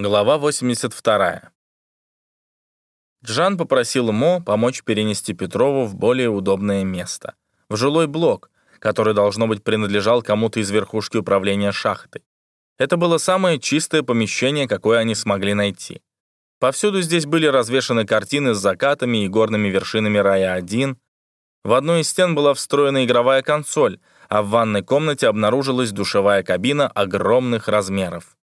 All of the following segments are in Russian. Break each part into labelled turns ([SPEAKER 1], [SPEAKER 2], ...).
[SPEAKER 1] Глава 82. Джан попросил Мо помочь перенести Петрову в более удобное место, в жилой блок, который, должно быть, принадлежал кому-то из верхушки управления шахты. Это было самое чистое помещение, какое они смогли найти. Повсюду здесь были развешаны картины с закатами и горными вершинами Рая-1. В одной из стен была встроена игровая консоль, а в ванной комнате обнаружилась душевая кабина огромных размеров.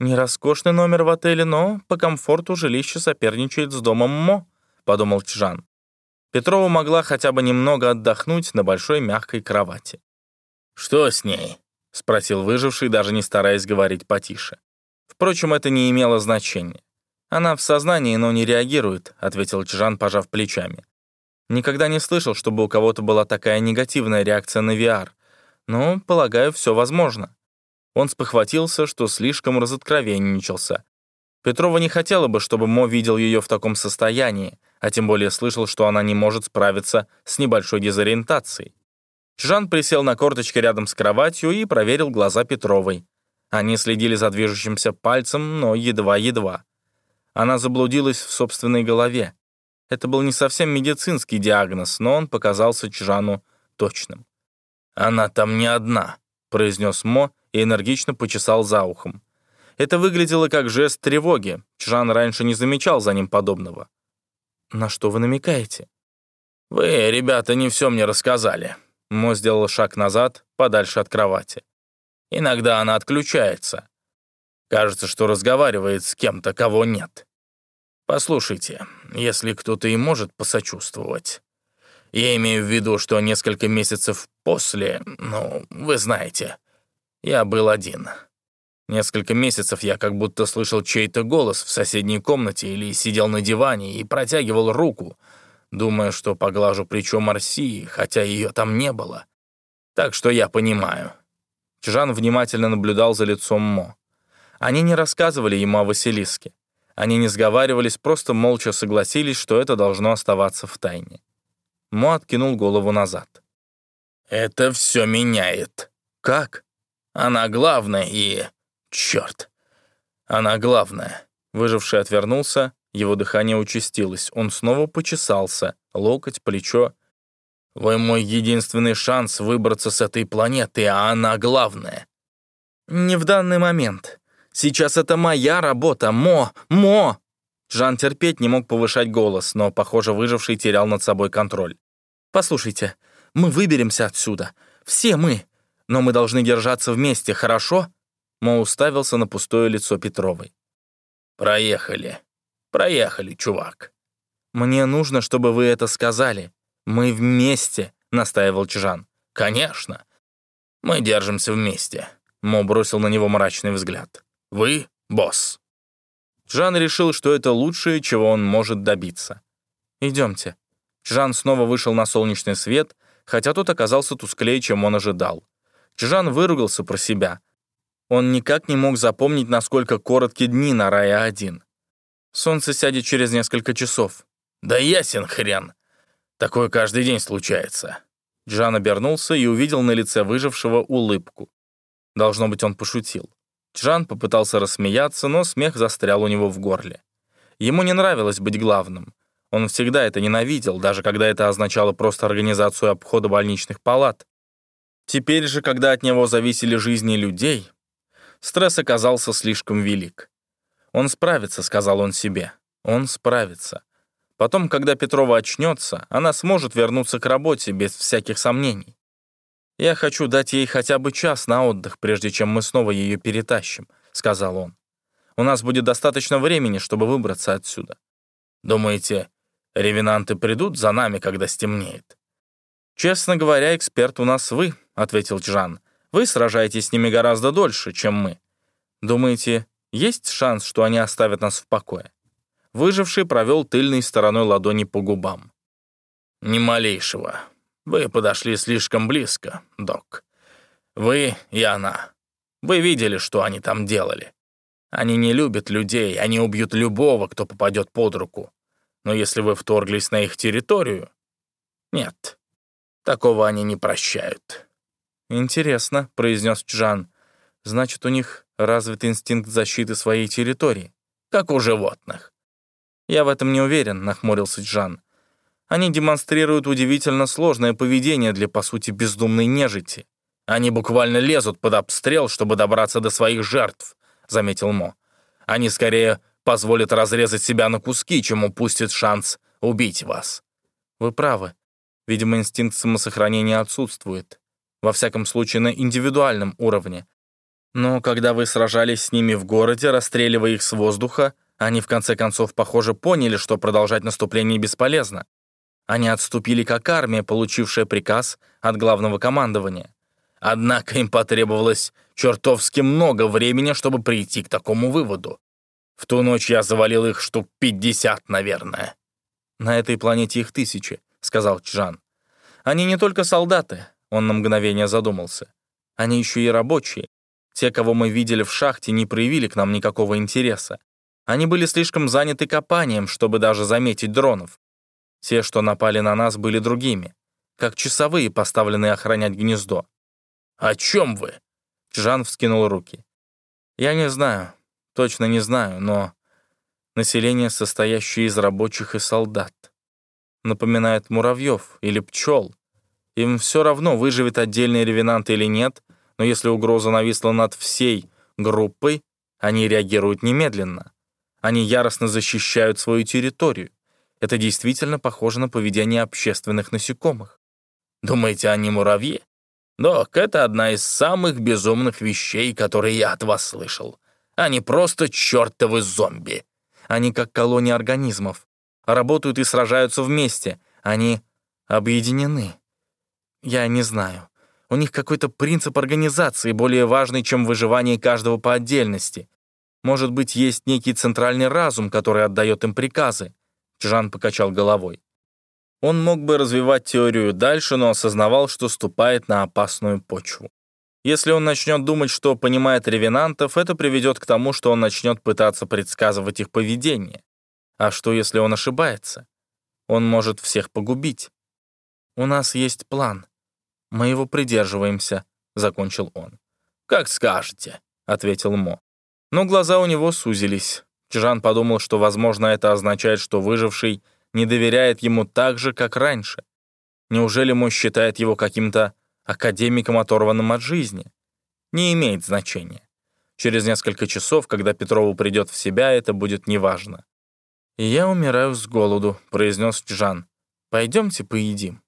[SPEAKER 1] «Не роскошный номер в отеле, но по комфорту жилище соперничает с домом Мо», — подумал Чжан. Петрова могла хотя бы немного отдохнуть на большой мягкой кровати.
[SPEAKER 2] «Что с ней?» — спросил выживший, даже не стараясь говорить потише.
[SPEAKER 1] Впрочем, это не имело значения. «Она в сознании, но не реагирует», — ответил Чжан, пожав плечами. «Никогда не слышал, чтобы у кого-то была такая негативная реакция на VR. Но, полагаю, все возможно». Он спохватился, что слишком разоткровенничался. Петрова не хотела бы, чтобы Мо видел ее в таком состоянии, а тем более слышал, что она не может справиться с небольшой дезориентацией. Жан присел на корточки рядом с кроватью и проверил глаза Петровой. Они следили за движущимся пальцем, но едва-едва. Она заблудилась в собственной голове. Это был не совсем медицинский диагноз, но он показался Чжану точным.
[SPEAKER 2] «Она там не одна», — произнес Мо и энергично почесал за ухом.
[SPEAKER 1] Это выглядело как жест тревоги. Чжан раньше не замечал за ним подобного. «На что вы намекаете?»
[SPEAKER 2] «Вы, ребята, не все мне рассказали».
[SPEAKER 1] Мо сделал шаг назад, подальше от кровати.
[SPEAKER 2] «Иногда она отключается. Кажется, что разговаривает с кем-то, кого нет. Послушайте, если кто-то и может посочувствовать. Я имею в виду, что несколько месяцев после, ну, вы знаете, я был один. Несколько месяцев я как будто слышал чей-то голос в соседней комнате или сидел на диване и протягивал руку, думая, что поглажу плечо Марсии, хотя ее там не было. Так что я понимаю.
[SPEAKER 1] Чжан внимательно наблюдал за лицом Мо. Они не рассказывали ему о Василиске. Они не сговаривались, просто молча согласились, что это должно оставаться в тайне. Мо откинул голову назад.
[SPEAKER 2] «Это все меняет».
[SPEAKER 1] «Как?»
[SPEAKER 2] Она главная и... Черт! Она главная.
[SPEAKER 1] Выживший отвернулся, его дыхание участилось. Он снова почесался, локоть, плечо.
[SPEAKER 2] «Вы мой единственный шанс выбраться с этой планеты, а она главная».
[SPEAKER 1] «Не в данный момент. Сейчас это моя работа. Мо! Мо!» Жан терпеть не мог повышать голос, но, похоже, выживший терял над собой контроль. «Послушайте, мы выберемся отсюда. Все мы но мы должны держаться вместе, хорошо?» Мо уставился на пустое лицо Петровой.
[SPEAKER 2] «Проехали. Проехали, чувак».
[SPEAKER 1] «Мне нужно, чтобы вы это сказали. Мы вместе», — настаивал Чжан.
[SPEAKER 2] «Конечно. Мы держимся вместе».
[SPEAKER 1] Мо бросил на него мрачный взгляд.
[SPEAKER 2] «Вы — босс».
[SPEAKER 1] Чжан решил, что это лучшее, чего он может добиться. «Идемте». Чжан снова вышел на солнечный свет, хотя тот оказался тусклее, чем он ожидал. Чжан выругался про себя. Он никак не мог запомнить, насколько коротки дни на Рая-1. Солнце сядет через несколько часов.
[SPEAKER 2] «Да ясен хрен! Такое каждый день случается».
[SPEAKER 1] Джан обернулся и увидел на лице выжившего улыбку. Должно быть, он пошутил. Джан попытался рассмеяться, но смех застрял у него в горле. Ему не нравилось быть главным. Он всегда это ненавидел, даже когда это означало просто организацию обхода больничных палат. Теперь же, когда от него зависели жизни людей, стресс оказался слишком велик. «Он справится», — сказал он себе. «Он справится». Потом, когда Петрова очнется, она сможет вернуться к работе без всяких сомнений. «Я хочу дать ей хотя бы час на отдых, прежде чем мы снова ее перетащим», — сказал он. «У нас будет достаточно времени, чтобы выбраться отсюда».
[SPEAKER 2] «Думаете, ревенанты придут за нами, когда стемнеет?»
[SPEAKER 1] «Честно говоря, эксперт у нас вы», — ответил Джан. «Вы сражаетесь с ними гораздо дольше, чем мы. Думаете, есть шанс, что они оставят нас в покое?» Выживший провел тыльной стороной ладони по губам.
[SPEAKER 2] «Ни малейшего. Вы подошли слишком близко, док. Вы и она. Вы видели, что они там делали. Они не любят людей, они убьют любого, кто попадет под руку. Но если вы вторглись на их территорию... Нет, Такого они не прощают».
[SPEAKER 1] «Интересно», — произнес Чжан. «Значит, у них Развит инстинкт защиты своей территории,
[SPEAKER 2] как у животных.
[SPEAKER 1] Я в этом не уверен, нахмурился Джан. Они демонстрируют удивительно сложное поведение для, по сути, бездумной нежити.
[SPEAKER 2] Они буквально лезут под обстрел, чтобы добраться до своих жертв, заметил Мо. Они скорее позволят разрезать себя на куски, чем упустят шанс убить вас.
[SPEAKER 1] Вы правы. Видимо, инстинкт самосохранения отсутствует. Во всяком случае, на индивидуальном уровне. Но когда вы сражались с ними в городе, расстреливая их с воздуха, они в конце концов, похоже, поняли, что продолжать наступление бесполезно. Они отступили как армия, получившая приказ от главного командования. Однако им потребовалось чертовски много времени, чтобы прийти к такому выводу. В ту ночь я завалил их штук 50, наверное. «На этой планете их тысячи», — сказал Чжан. «Они не только солдаты», — он на мгновение задумался. «Они еще и рабочие. Те, кого мы видели в шахте, не проявили к нам никакого интереса. Они были слишком заняты копанием, чтобы даже заметить дронов. Те, что напали на нас, были другими, как часовые, поставленные охранять гнездо.
[SPEAKER 2] «О чем вы?»
[SPEAKER 1] Чжан вскинул руки. «Я не знаю, точно не знаю, но население, состоящее из рабочих и солдат, напоминает муравьев или пчел. Им все равно, выживет отдельный ревенант или нет, но если угроза нависла над всей группой, они реагируют немедленно. Они яростно защищают свою территорию. Это действительно похоже на поведение общественных насекомых.
[SPEAKER 2] Думаете, они муравьи? Док, это одна из самых безумных вещей, которые я от вас слышал. Они просто чертовы зомби.
[SPEAKER 1] Они как колония организмов. Работают и сражаются вместе. Они объединены. Я не знаю. У них какой-то принцип организации, более важный, чем выживание каждого по отдельности. Может быть, есть некий центральный разум, который отдает им приказы. Жан покачал головой. Он мог бы развивать теорию дальше, но осознавал, что ступает на опасную почву. Если он начнет думать, что понимает ревенантов, это приведет к тому, что он начнет пытаться предсказывать их поведение. А что, если он ошибается? Он может всех погубить. «У нас есть план. Мы его придерживаемся», — закончил он.
[SPEAKER 2] «Как скажете», — ответил Мо.
[SPEAKER 1] Но глаза у него сузились. Чжан подумал, что, возможно, это означает, что выживший не доверяет ему так же, как раньше. Неужели Мо считает его каким-то академиком, оторванным от жизни? Не имеет значения. Через несколько часов, когда Петрову придет в себя, это будет неважно. «Я умираю с голоду», — произнес Чжан. «Пойдемте поедим».